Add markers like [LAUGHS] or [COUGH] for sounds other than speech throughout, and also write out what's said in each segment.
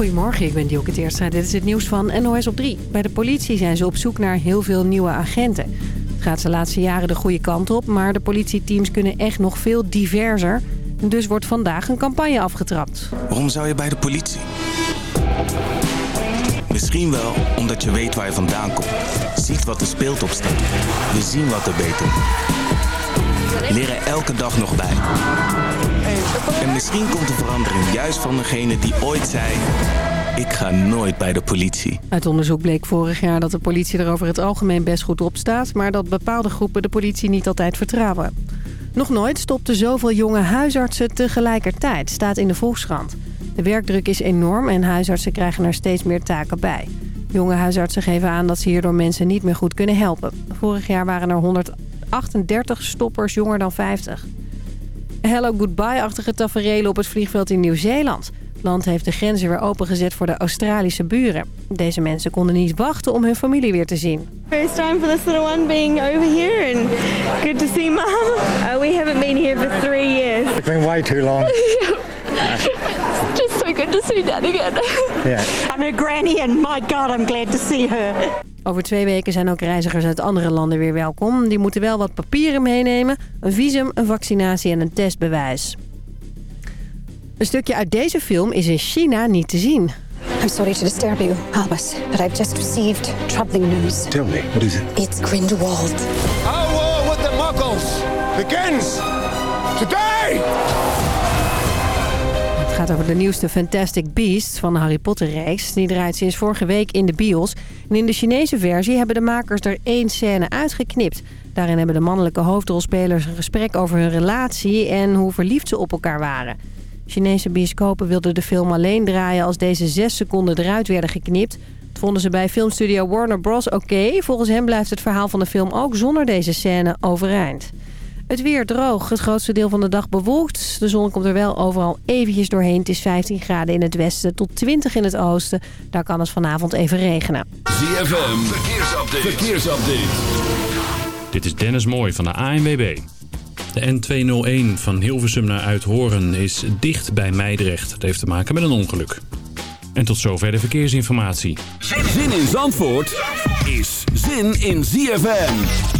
Goedemorgen, ik ben Dielke Teerstra. Dit is het nieuws van NOS op 3. Bij de politie zijn ze op zoek naar heel veel nieuwe agenten. Het gaat de laatste jaren de goede kant op, maar de politieteams kunnen echt nog veel diverser. Dus wordt vandaag een campagne afgetrapt. Waarom zou je bij de politie? Misschien wel omdat je weet waar je vandaan komt. Ziet wat er speelt op straat. We zien wat er beter. Leren elke dag nog bij. En misschien komt de verandering juist van degene die ooit zei... Ik ga nooit bij de politie. Uit onderzoek bleek vorig jaar dat de politie er over het algemeen best goed op staat... maar dat bepaalde groepen de politie niet altijd vertrouwen. Nog nooit stopten zoveel jonge huisartsen tegelijkertijd, staat in de Volkskrant. De werkdruk is enorm en huisartsen krijgen er steeds meer taken bij. Jonge huisartsen geven aan dat ze hierdoor mensen niet meer goed kunnen helpen. Vorig jaar waren er 138 stoppers jonger dan 50. Hello goodbye-achtige taferelen op het vliegveld in Nieuw-Zeeland. Het land heeft de grenzen weer opengezet voor de Australische buren. Deze mensen konden niet wachten om hun familie weer te zien. First time for this little one being over here and good to see mom. [LAUGHS] Uh, we haven't been here for three years. It's been way too long. [LAUGHS] Just so good to see dad again. Yeah. [LAUGHS] I'm her granny and my God, I'm glad to see her. Over twee weken zijn ook reizigers uit andere landen weer welkom. Die moeten wel wat papieren meenemen. Een visum, een vaccinatie en een testbewijs. Een stukje uit deze film is in China niet te zien. I'm sorry to disturb you, Albus, but I've just received troubling news. Tell me, what is it? It's Grindelwald. Our war with the Muggles begins today! Gaat over de nieuwste Fantastic Beasts van de Harry Potter-reeks. Die draait sinds vorige week in de bios. En in de Chinese versie hebben de makers er één scène uitgeknipt. Daarin hebben de mannelijke hoofdrolspelers een gesprek over hun relatie... en hoe verliefd ze op elkaar waren. Chinese bioscopen wilden de film alleen draaien als deze zes seconden eruit werden geknipt. Dat vonden ze bij filmstudio Warner Bros. oké. Volgens hen blijft het verhaal van de film ook zonder deze scène overeind. Het weer droog, het grootste deel van de dag bewolkt. De zon komt er wel overal eventjes doorheen. Het is 15 graden in het westen tot 20 in het oosten. Daar kan het vanavond even regenen. ZFM, verkeersupdate. verkeersupdate. Dit is Dennis Mooij van de ANWB. De N201 van Hilversum naar Uithoren is dicht bij Meidrecht. Dat heeft te maken met een ongeluk. En tot zover de verkeersinformatie. Zin in Zandvoort is zin in ZFM.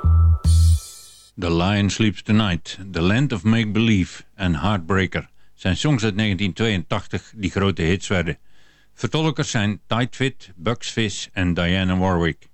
The Lion Sleeps Tonight, The Land of Make Believe en Heartbreaker zijn songs uit 1982 die grote hits werden. Vertolkers zijn Tight Fit, Bucks Fizz en Diana Warwick.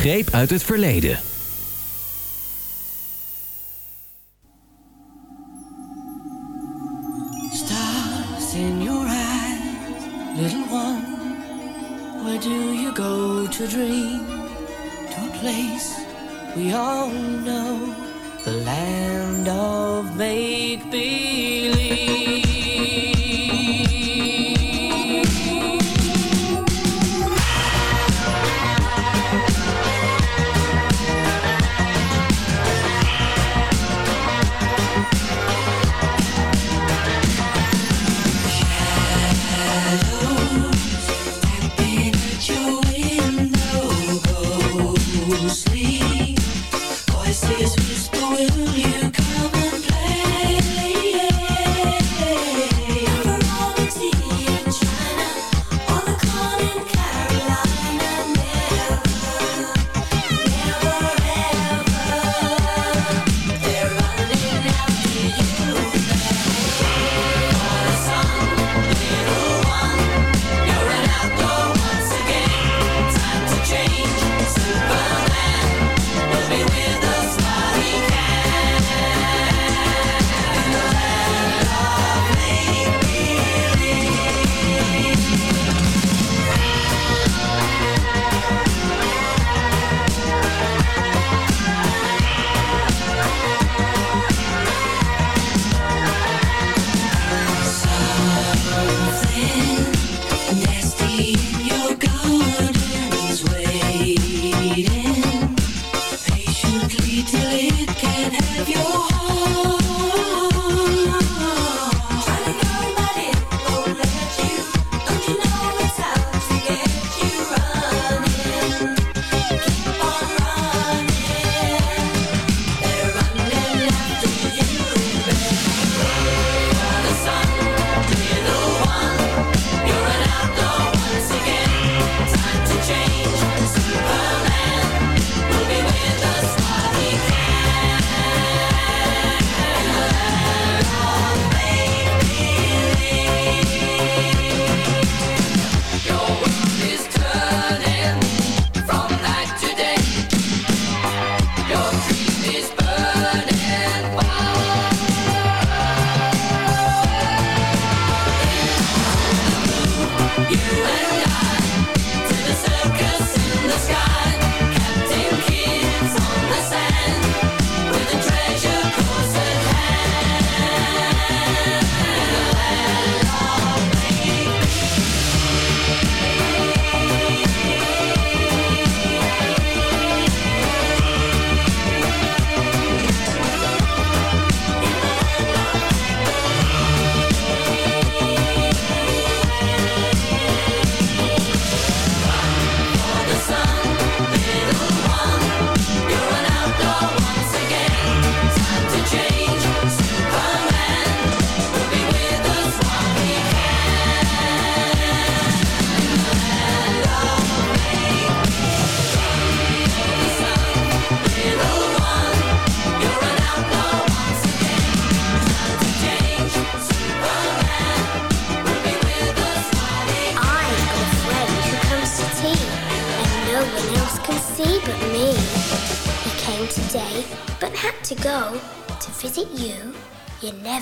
Greep uit het verleden.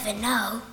even know.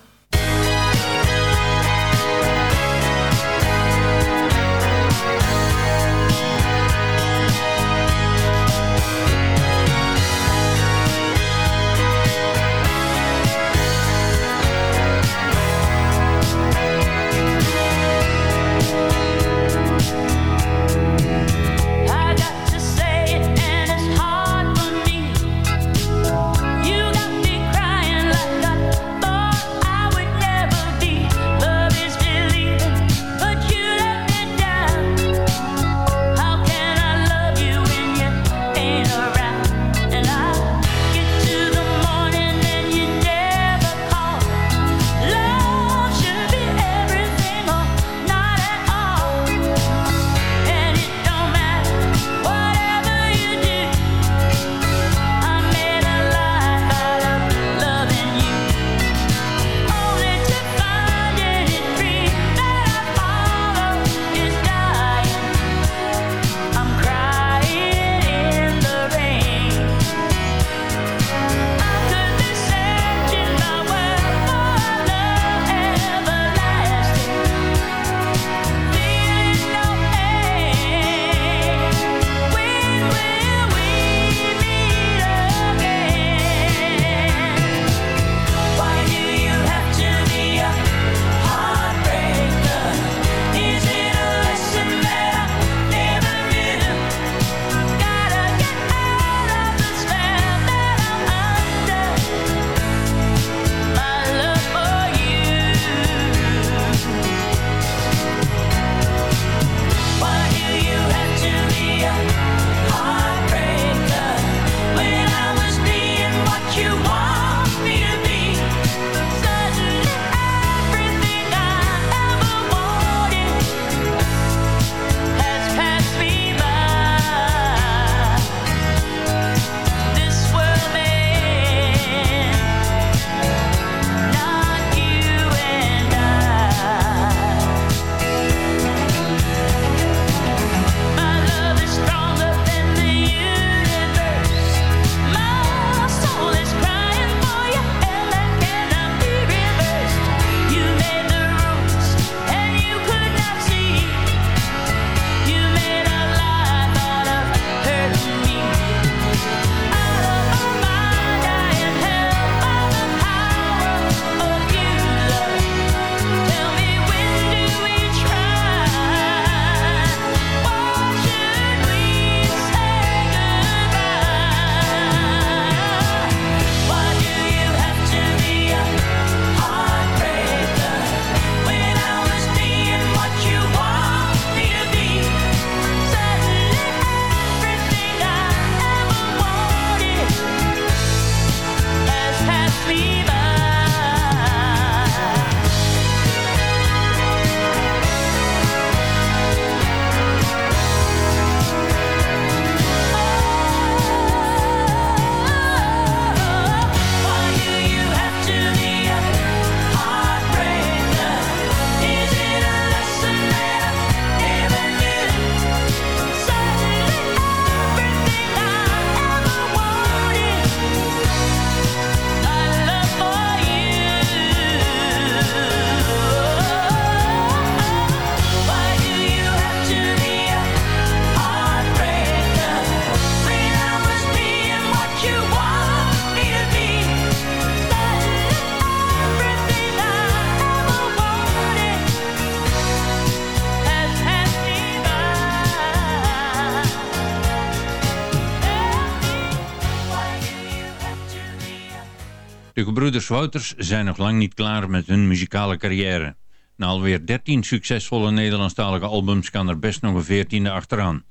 Gebroeders Wouters zijn nog lang niet klaar met hun muzikale carrière. Na alweer 13 succesvolle Nederlandstalige albums kan er best nog een veertiende achteraan.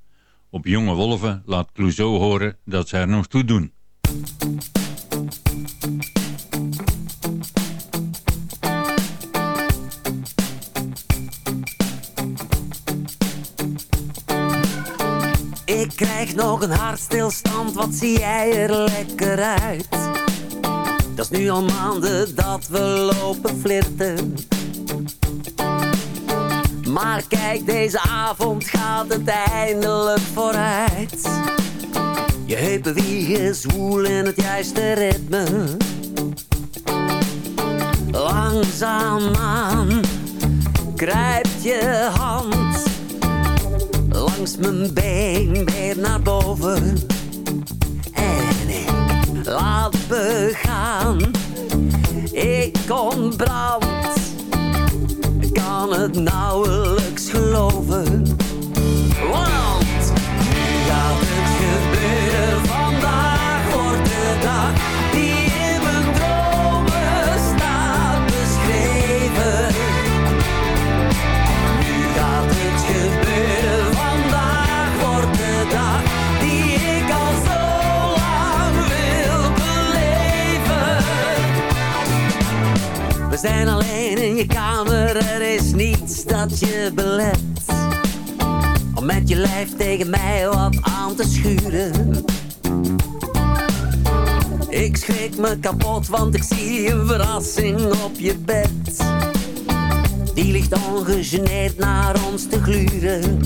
Op Jonge Wolven laat Clouseau horen dat ze er nog toe doen. Ik krijg nog een hartstilstand, wat zie jij er lekker uit? Dat is nu al maanden dat we lopen flirten. Maar kijk, deze avond gaat het eindelijk vooruit. Je heupen wiegen zwoel in het juiste ritme. Langzaamaan kruipt je hand langs mijn been weer naar boven laat begaan. Ik ontbrand, kan het nauwelijks geloven. Want nu gaat het gebeuren, zijn alleen in je kamer, er is niets dat je belet. Om met je lijf tegen mij wat aan te schuren. Ik schrik me kapot, want ik zie een verrassing op je bed. Die ligt ongegeneerd naar ons te gluren.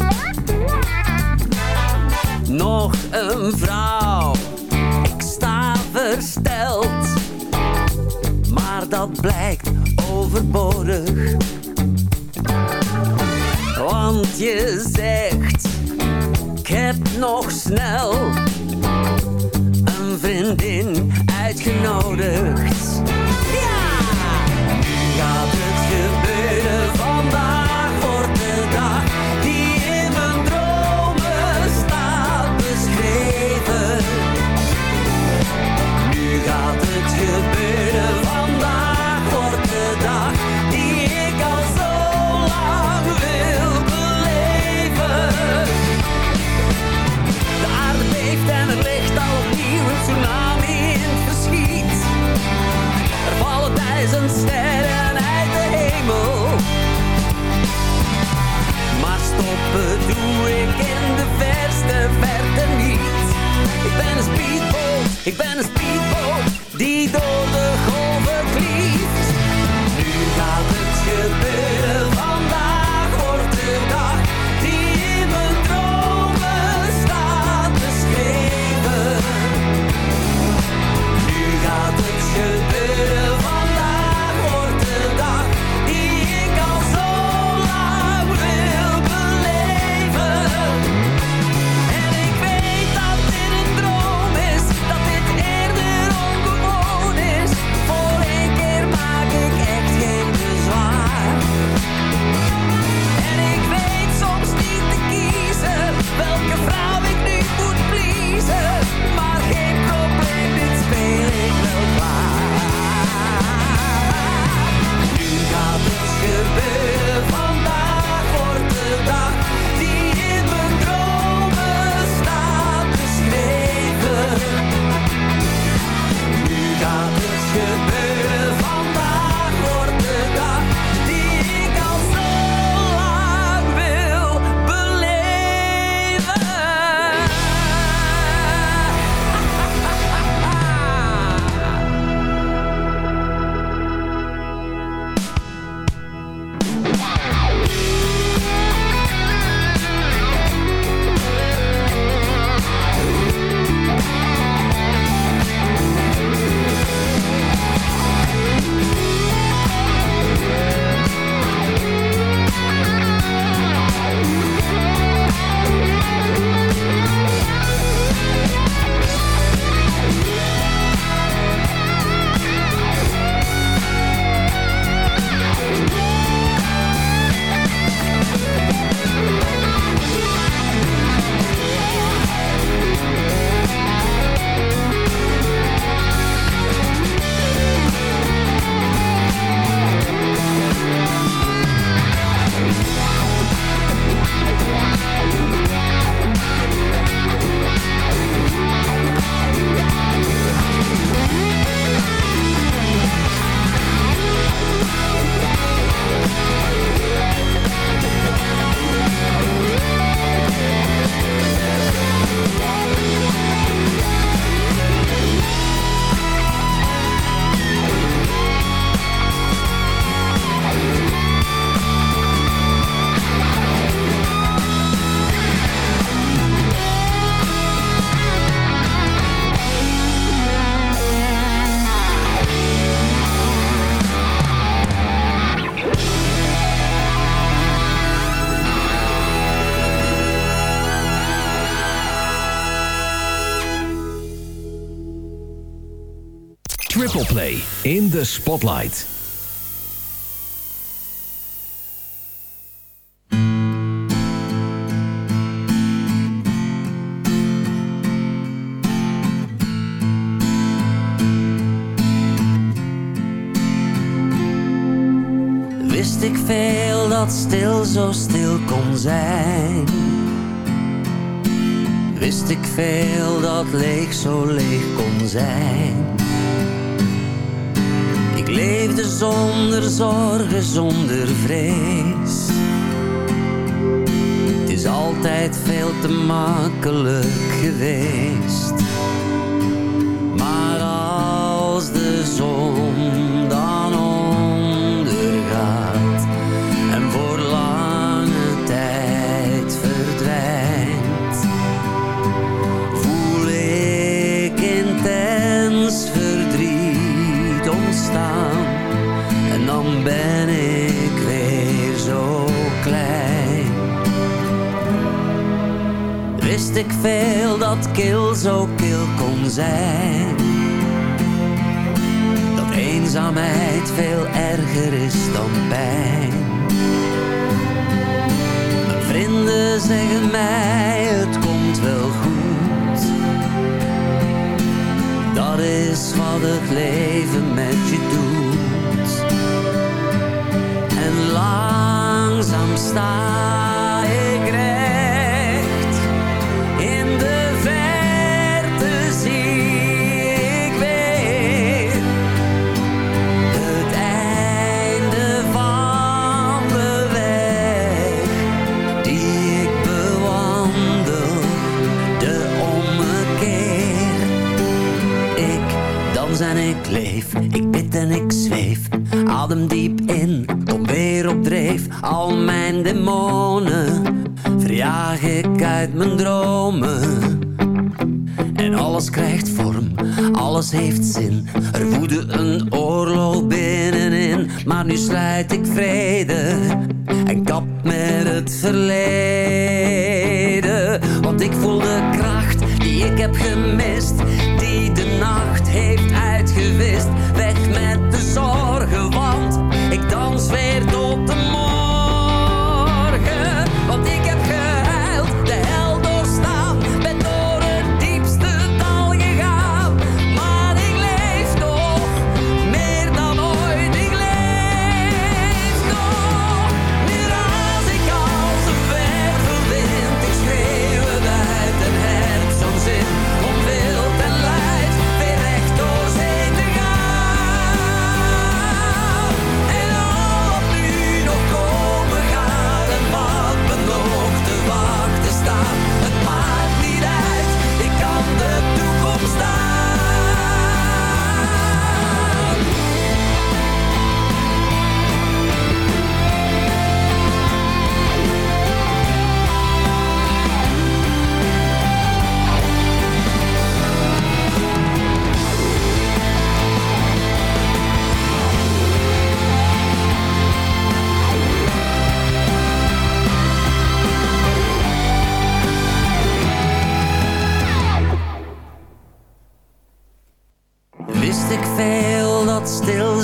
Nog een vrouw, ik sta versteld. Maar dat blijkt overbodig. Want je zegt, ik heb nog snel een vriendin uitgenodigd. Ja! in de Spotlight. Wist ik veel dat stil zo stil kon zijn Wist ik veel dat leeg zo leeg kon zijn ik leefde zonder zorgen, zonder vrees. Het is altijd veel te makkelijk geweest. Maar als de zon veel dat kil zo kil kon zijn. Dat eenzaamheid veel erger is dan pijn. Mijn vrienden zeggen mij het komt wel goed. Dat is wat het leven met je doet. En langzaam staan en ik leef. Ik bid en ik zweef. Adem diep in, kom weer op dreef. Al mijn demonen verjaag ik uit mijn dromen. En alles krijgt vorm, alles heeft zin. Er woedde een oorlog binnenin, maar nu sluit ik vrede en kap met het verleden. Want ik voel de kracht die ik heb gemist, die de nacht heeft uitgewist.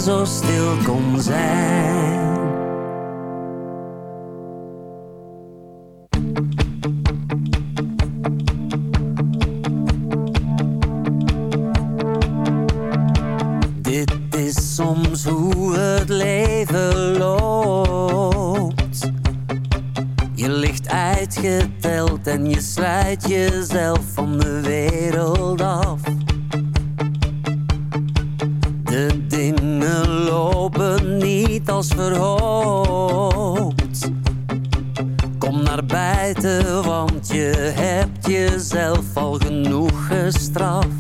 zo stil. Dit is soms hoe het leven loopt. Je ligt uitgeteld en je sluit jezelf van de wereld af. остров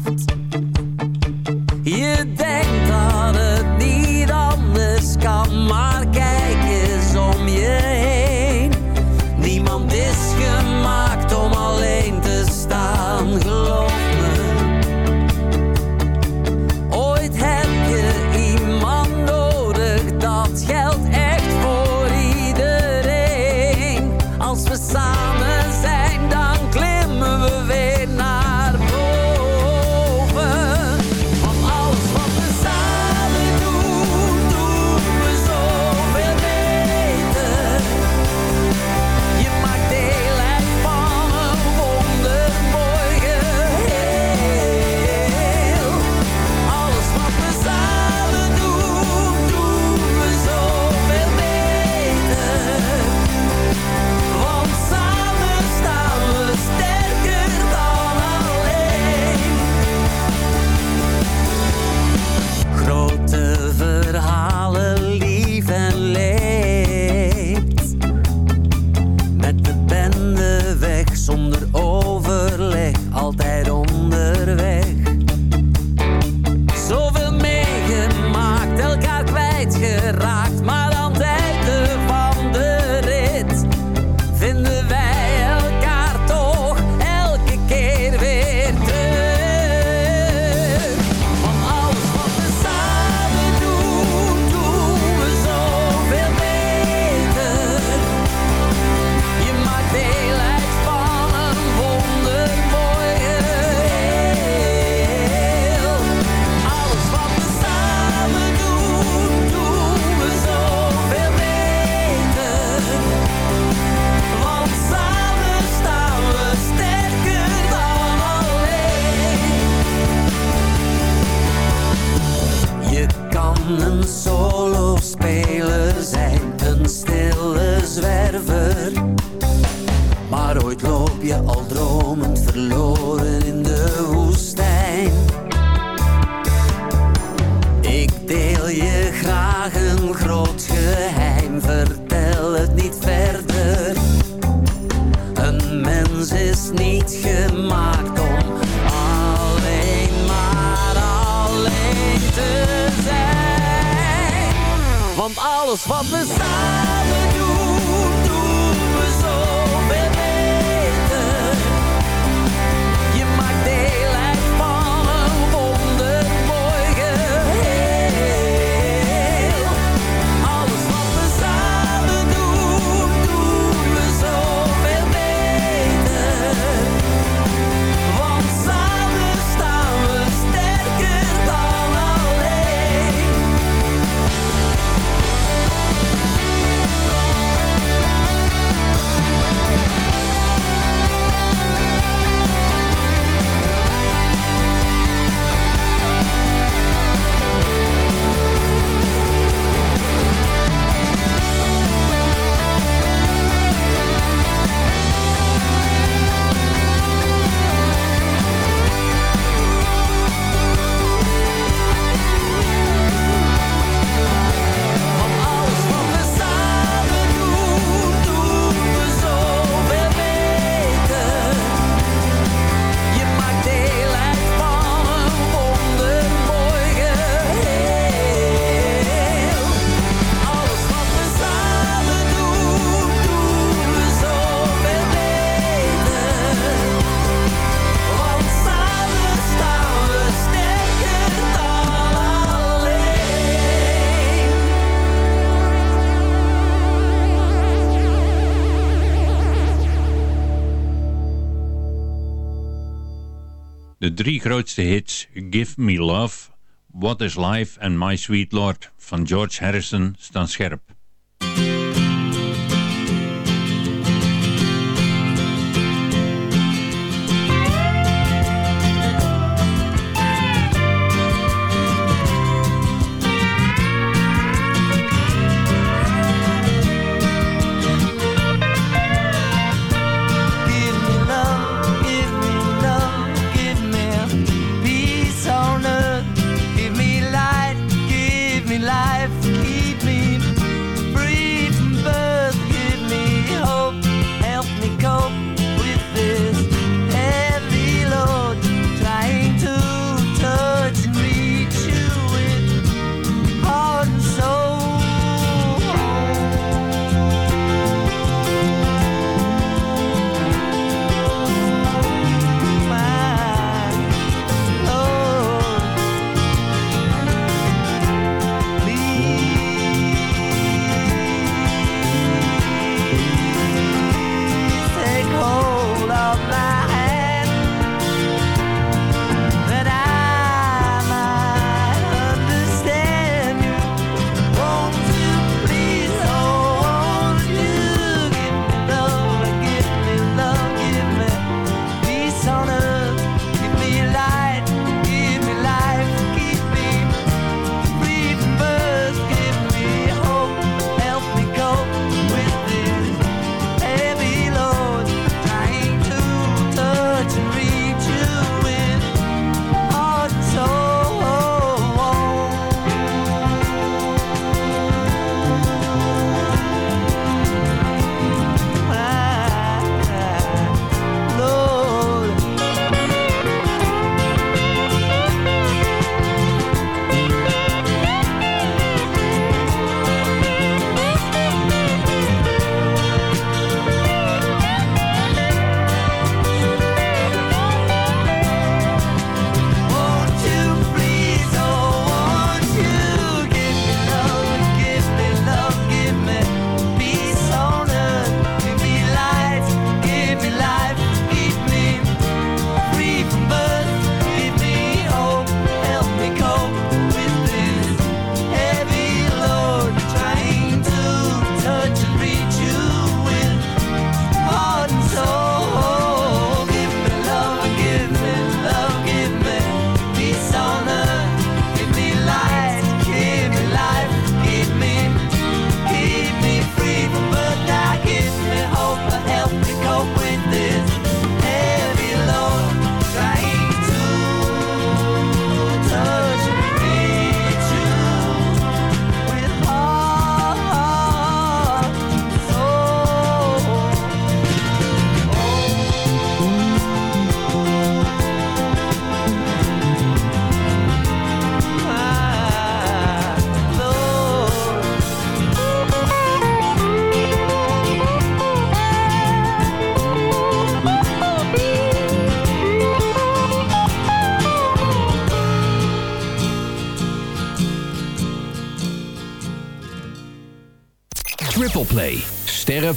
drie grootste hits Give Me Love, What Is Life and My Sweet Lord van George Harrison staan scherp.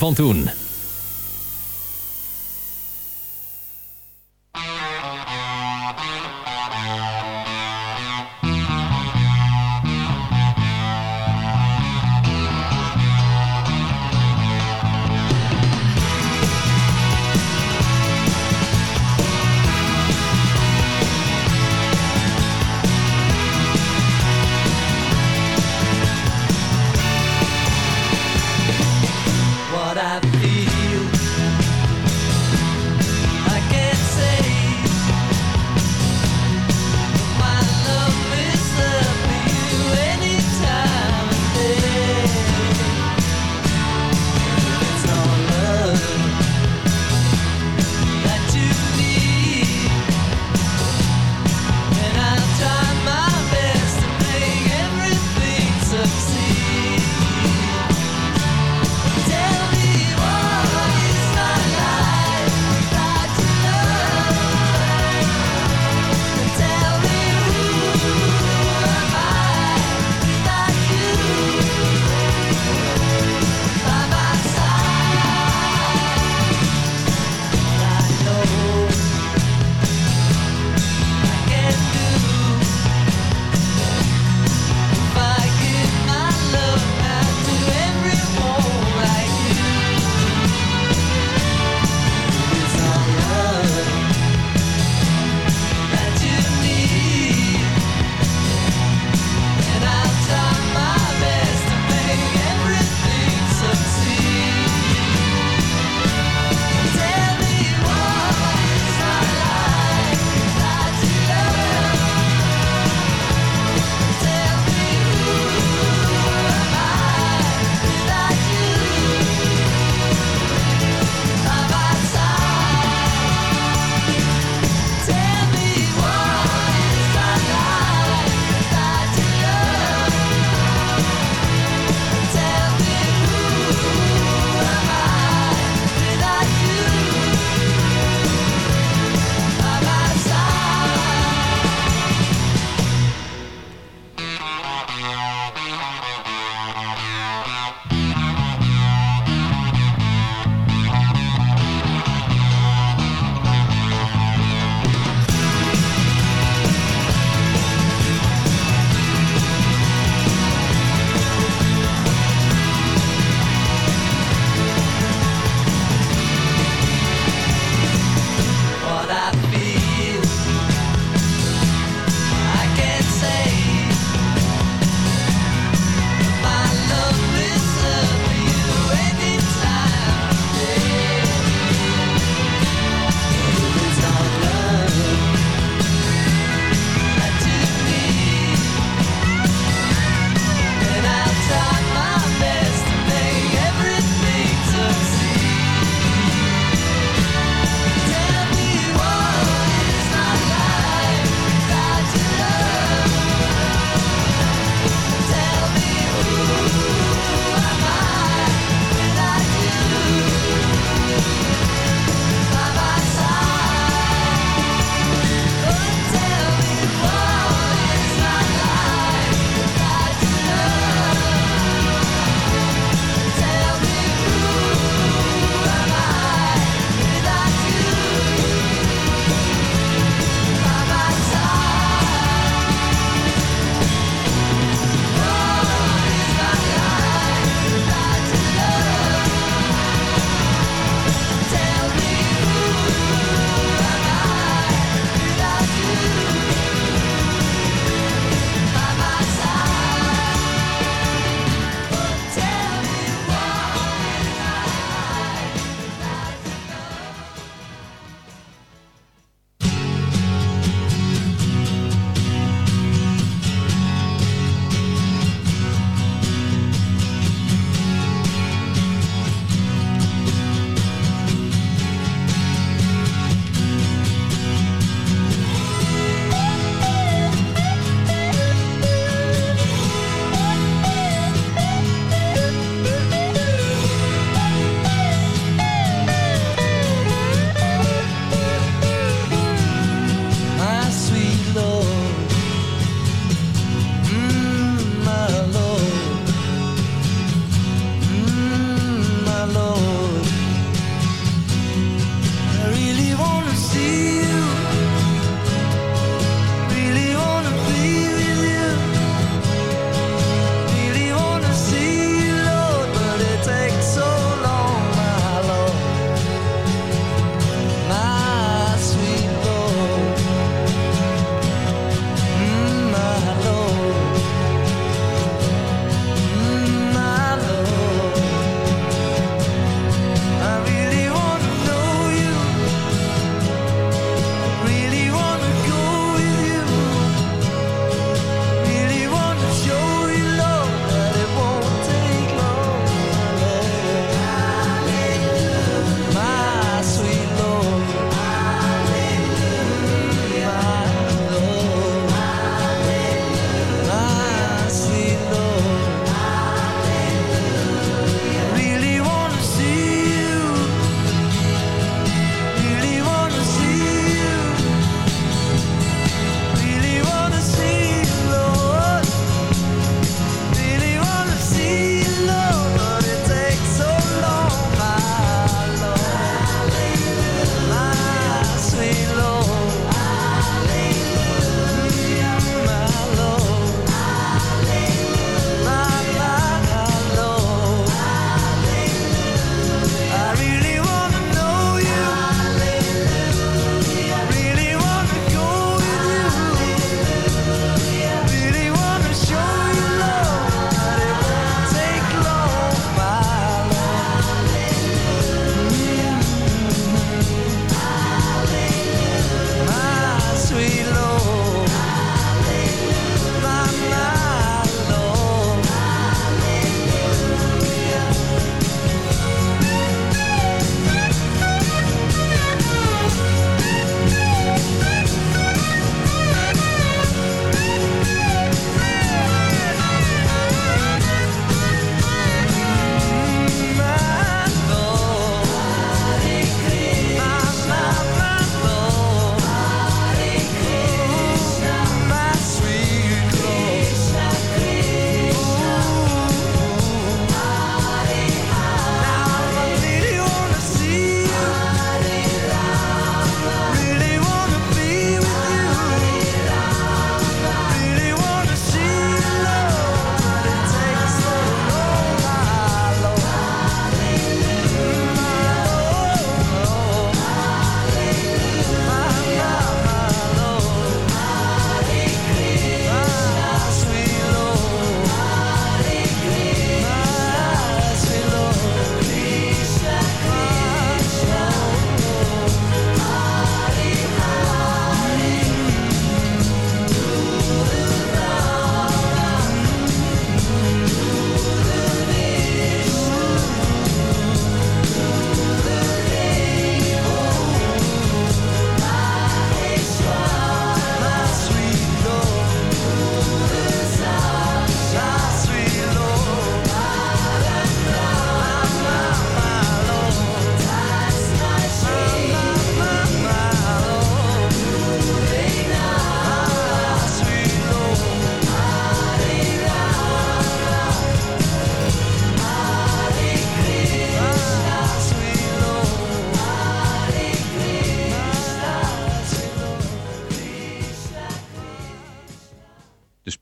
Van toen.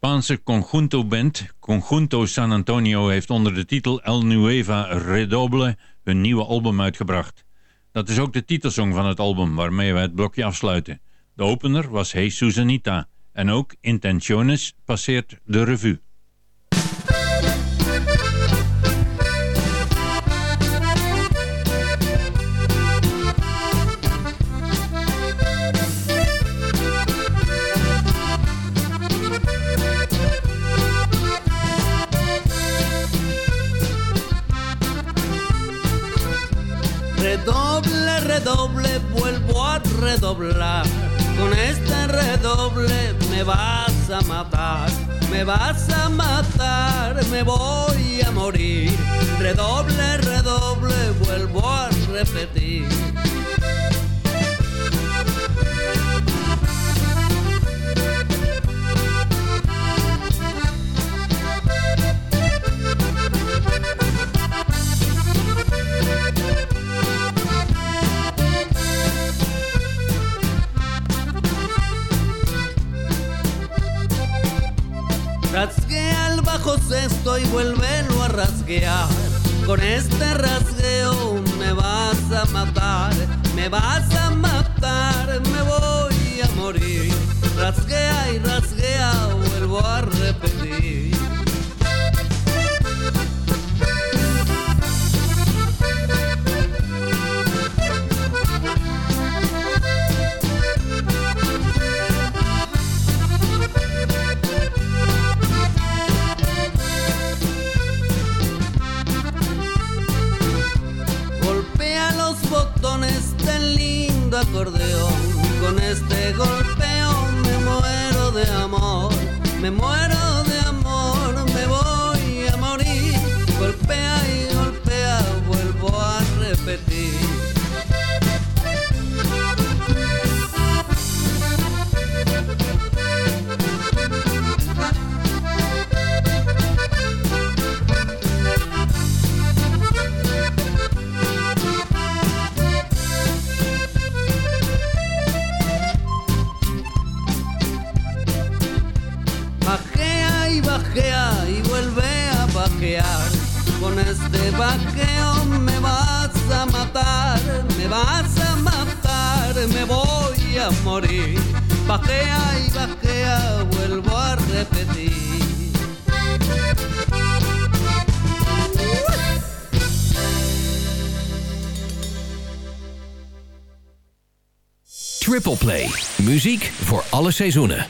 Spaanse Conjunto Band Conjunto San Antonio heeft onder de titel El Nueva Redoble hun nieuwe album uitgebracht. Dat is ook de titelsong van het album waarmee we het blokje afsluiten. De opener was Hey Susanita en ook Intentiones passeert de revue. Redoblar. Con este redoble me vas a matar, me vas a matar, me voy a morir. Redoble, redoble, vuelvo a repetir. Rasguea el bajo sexto y vuélvelo a rasguear. Con este rasgueo me vas a matar, me vas a matar, me voy a morir. Rasguea y rasguea, vuelvo a repetir. Con este golpeo me muero de amor. Me muero de bajeo me vas a matar, me vas a matar, me voy a morir. Bajea y bajea, vuelvo a repetir. Triple Play. Muziek voor alle seizoenen.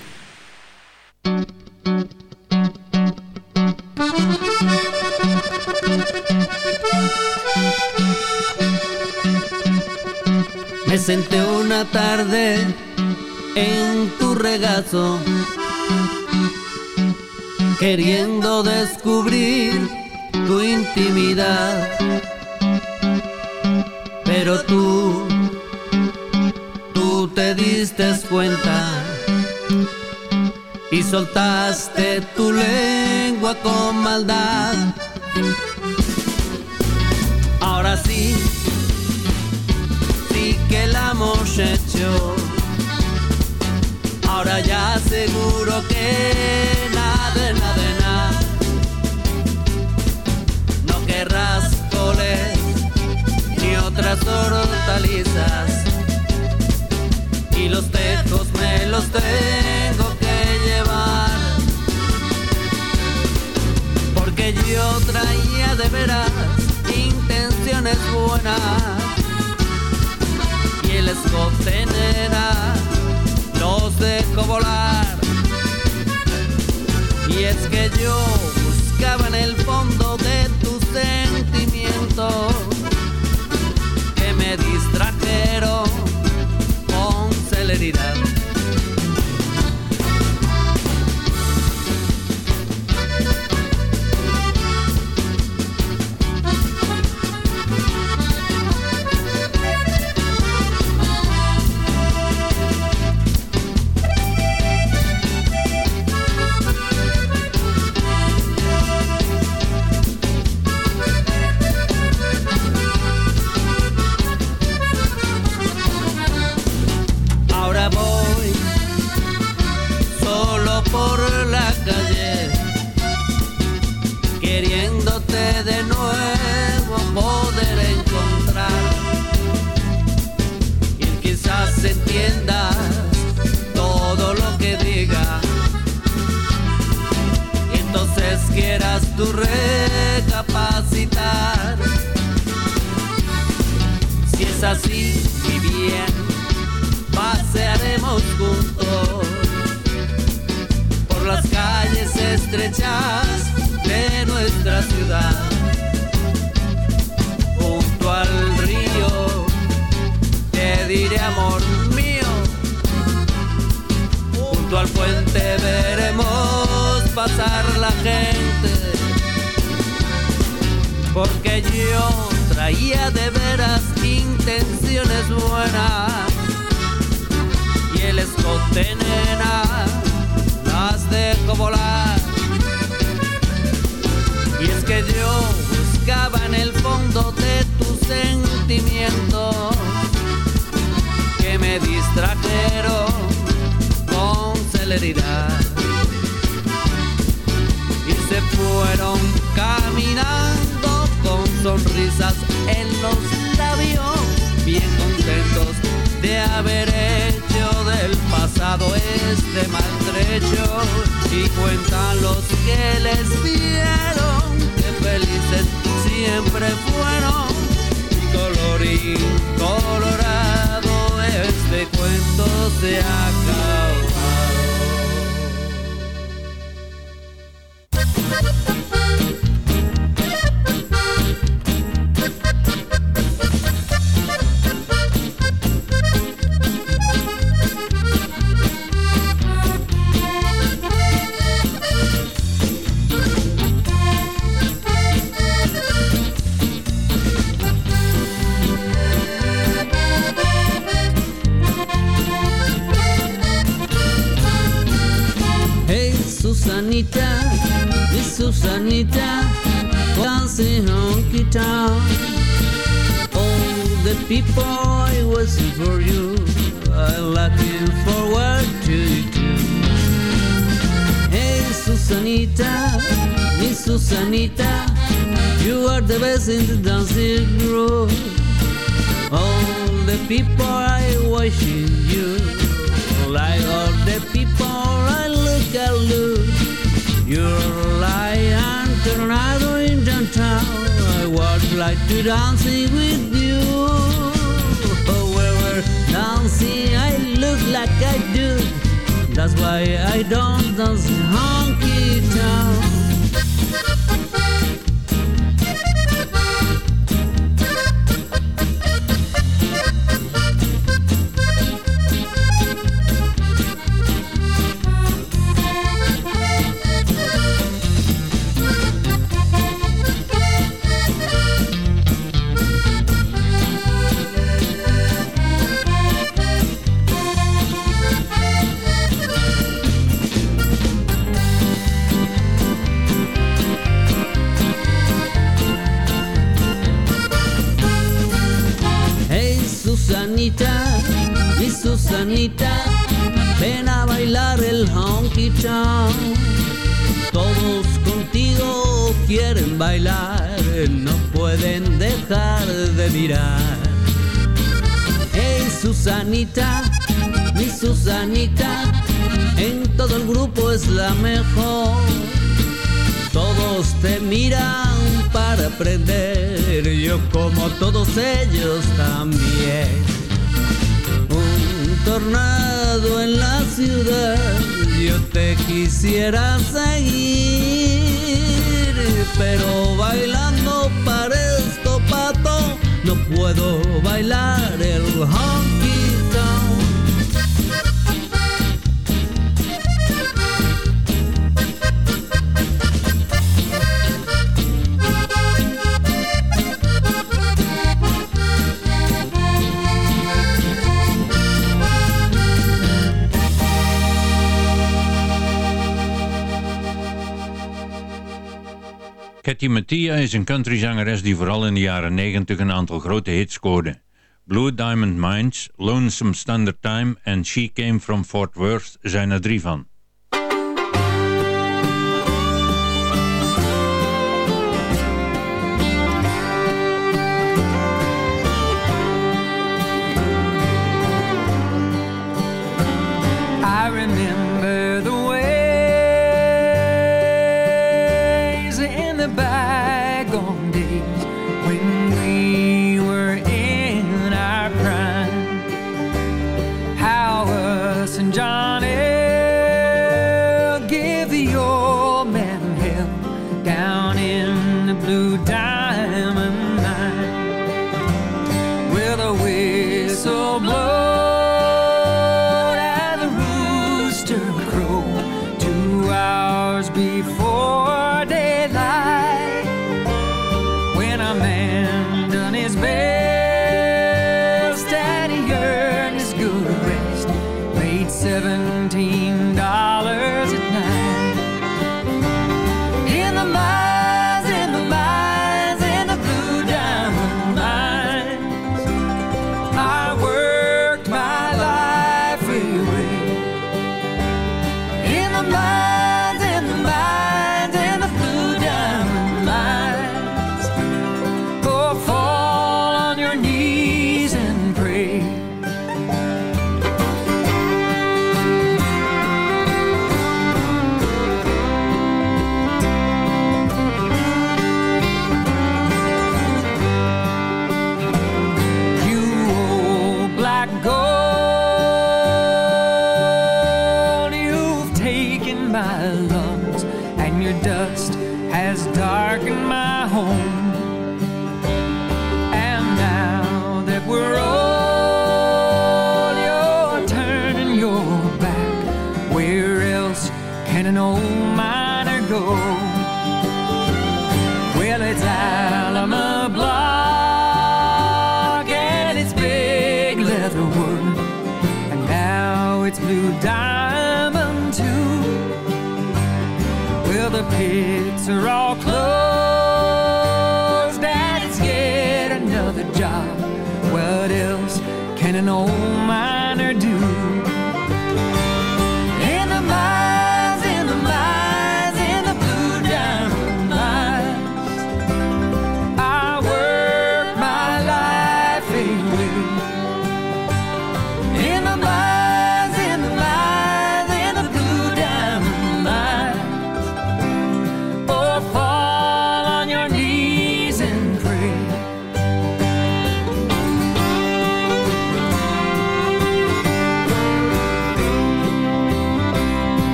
Senté una tarde en tu regazo, queriendo descubrir tu intimidad. Pero tú, tú te diste cuenta y soltaste tu lengua con maldad. Ahora sí, Ahora ya seguro que nada, nada, nada. No querrás coles ni otras hortalizas. Y los tejos me los tengo que llevar. Porque yo traía de veras intenciones buenas escote nena los dejo volar. Y es que yo buscaba en el fondo de tus sentimientos que me distrajeron con celeridad. Recapacitar. Si es así, y bien, pasearemos juntos por las calles estrechas de nuestra ciudad. Junto al río, te diré amor mío. Junto al puente veremos pasar la gente. Porque yo traía de veras intenciones buenas. Y el escote nena las dejo volar. Y es que yo buscaba en el fondo de tus sentimientos que me distrajeron con celeridad. Y se fueron caminando sonrisas en los labios, bien contentos de haber hecho del pasado este maltrecho. Y cuentan los que les vieron que felices siempre fueron. Colorín colorado, este cuento se ha people I was for you, I'm looking forward to you too. Hey Susanita, Miss Susanita, you are the best in the dancing group. All the people I watching you, like all the people I look at look. You're like to dancing with you. Oh, where we're dancing, I look like I do. That's why I don't dance honky tonk. Pueden dejar de mirar. Hey Susanita, mi Susanita, en todo el grupo es la mejor. Todos te miran para aprender, yo como todos ellos también. Un tornado en la ciudad, yo te quisiera seguir, pero bailando parezco no puedo bailar el honky Cathy Mattia is een countryzangeres die vooral in de jaren 90 een aantal grote hits scoorde. Blue Diamond Mines, Lonesome Standard Time en She Came From Fort Worth zijn er drie van. before.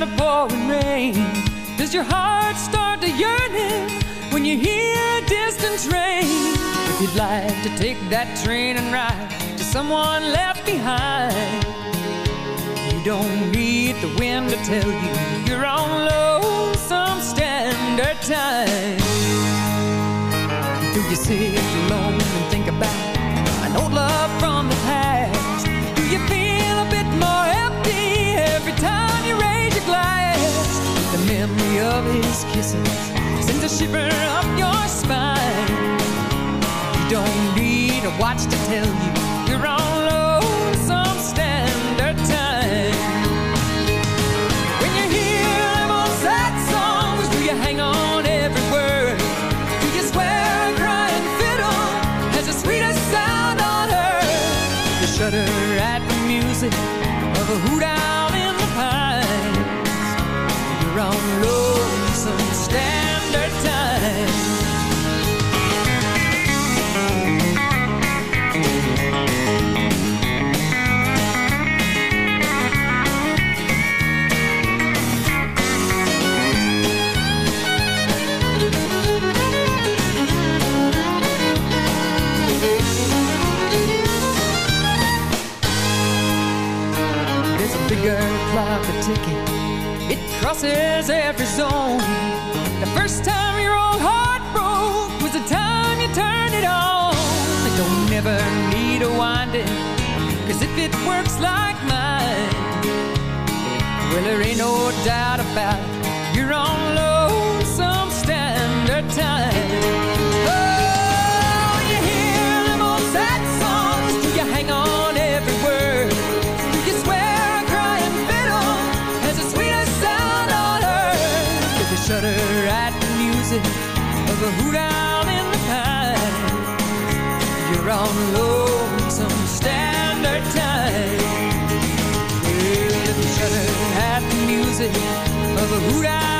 and a pouring rain. Does your heart start to yearning when you hear a distant train? If you'd like to take that train and ride to someone left behind, you don't need the wind to tell you you're on lonesome standard time. Do you see? Of his kisses sends a shiver up your spine. You don't need a watch to tell you crosses every zone. The first time your old heart broke was the time you turned it on. It don't never need a winding. Cause if it works like mine, well, there ain't no doubt about it. Of a hoot